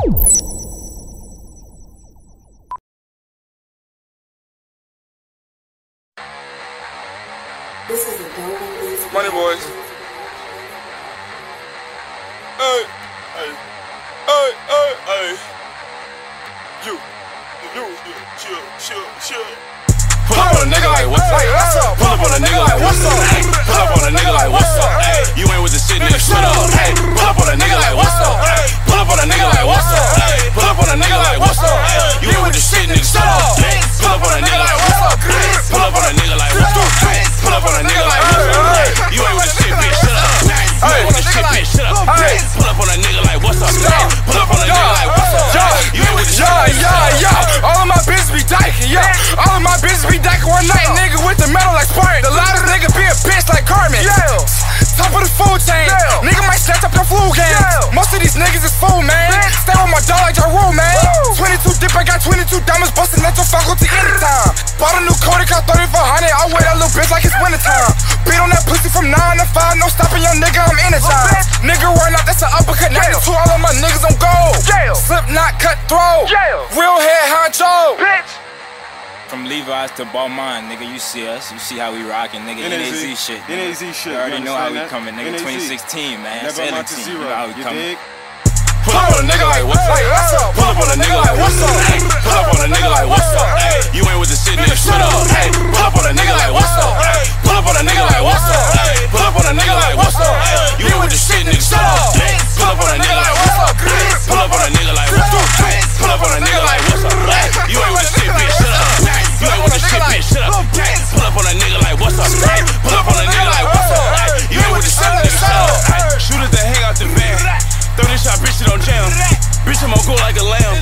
Money boys. Hey, hey, hey, hey, hey. You, you, you, chill, chill, chill. Pull up on a nigga like what's up? Pull up on a nigga like what's up? Hey, pull up on a nigga like what's up? Hey, you ain't with the shit, nigga, shut up. Hey, pull up on a nigga like what's up? Up on a nigga like what's up? You ain't with the shit, bitch, shut up. You ain't with the shit, bitch, shut up. Pull up on a nigga like what's up? Pull up on a nigga like what's up? You ain't with the shit, Yeah, yeah, yeah. All of my bitches be dyking, yeah. All of my bitches be dyking one night, nigga, with the metal like Spartan. The loudest nigga be a bitch like Carmen. Yeah. Top of the food chain. Nigga might snatch up your flu game. Most of these niggas is fool, man. Stay with my dog like Ja Rule, man. 22 dip, I got 22 diamonds busting at your faculty anytime. Bought a new Kodak, got 3400. I wear to 5. No stopping, young nigga, I'm energized. Nigga run out, that's an uppercut. 92, all of my niggas on gold. Slip knot, cut throat. Real head honcho. Bitch. From Levi's to Balmain, nigga, you see us. You see how we rockin', nigga. NAZ. NAZ, shit. nigga. NAZ shit, You already you know how we understand coming, nigga. NAZ. 2016, man. Never Sailing amount to zero. You know how we You coming. dig? Pull up on a nigga like what's up? Pull up on a nigga like what's up? Hey, pull up on a nigga like what's up? Shot, bitch, jam. Bitch, I'm gon' go like a lamb.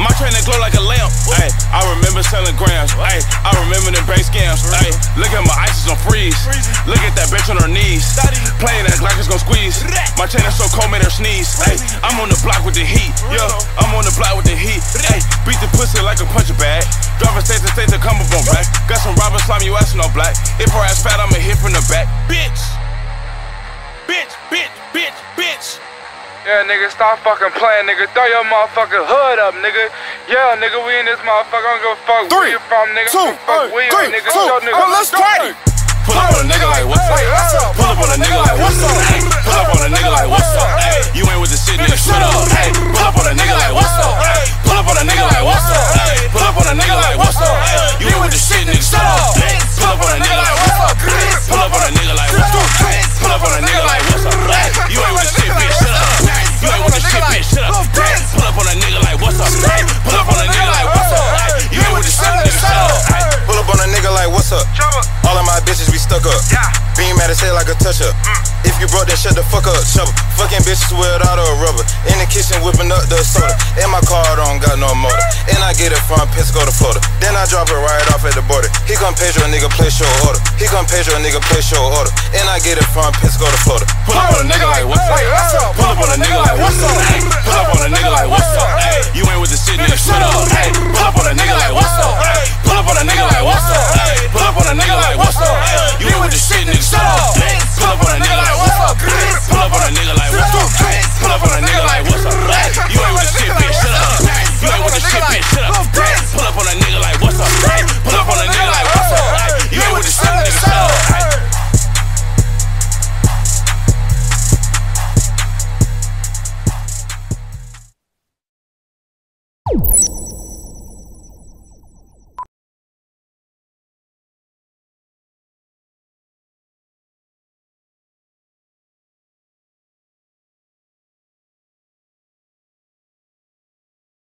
My train that glow like a lamp. Ay, I remember selling grams. Ay, I remember them bank scams. Ay, look at my ices on freeze. Look at that bitch on her knees. Playing that Glock is gon' squeeze. My chain is so cold, made her sneeze. Ay, I'm on the block with the heat. Yo, I'm on the block with the heat. Ay, beat the pussy like a puncher bag. Driving state to state to come up on back. Got some robber slime, you assin' no black. If her ass Yeah, nigga, stop fucking playing, nigga. Throw your motherfucking hood up, nigga. Yeah, nigga, we in this motherfucker. I don't give a fuck where you from, nigga. two, I don't fuck where you three, nigga. two, Yo, nigga. well, let's party. Pull up on a nigga like what's up? Touch up. If you broke, then shut the fuck up, chubba. Fucking bitches without a rubber. In the kitchen whipping up the soda. In my car, don't got no motor. And I get it from Pensacola, to Florida. Then I drop it right off at the border. He come Pedro, nigga place your order. He come Pedro, nigga place your order. And I get it from Pensacola, Florida. Pull up on a nigga like what's up? Pull up